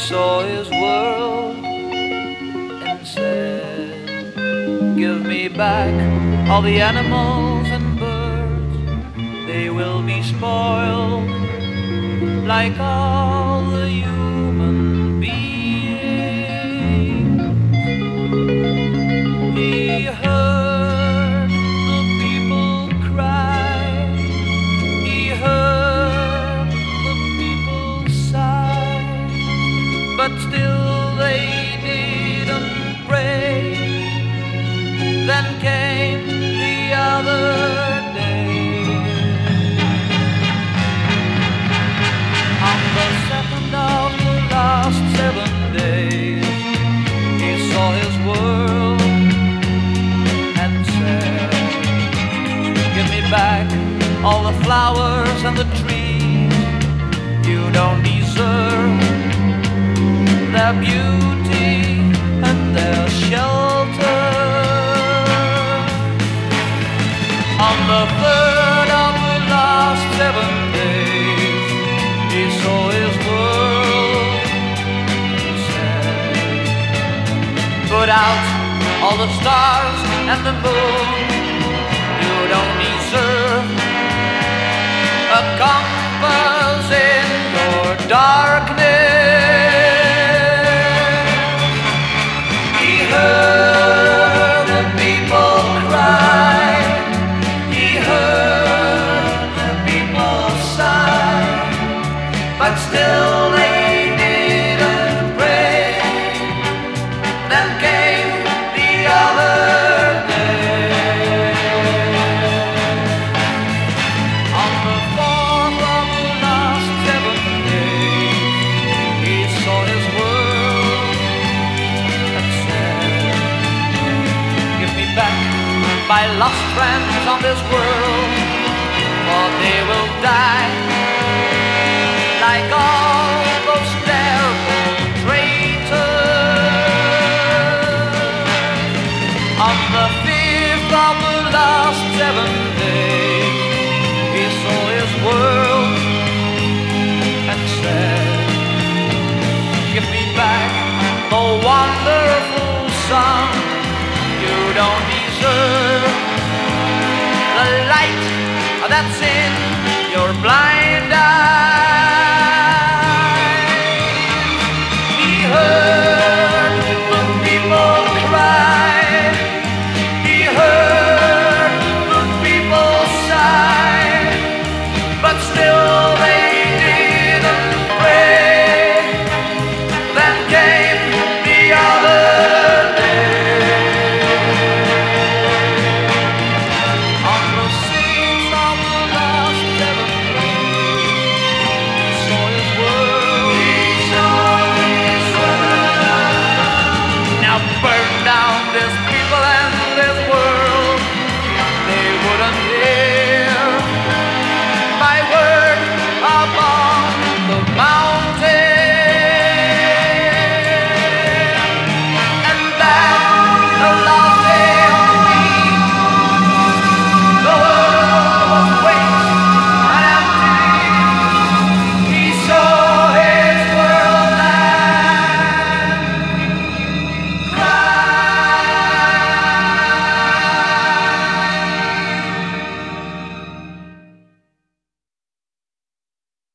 saw his world and said, Give me back all the animals and birds, they will be spoiled like all the human but still they didn't pray. Then came the other day. On the second of the last seven days, he saw his world and said, Give me back all the flowers and the trees. You don't deserve out all the stars and the moon. Lost friends on this world, for they will die like all those terrible traitors. On the that's in your blind eye.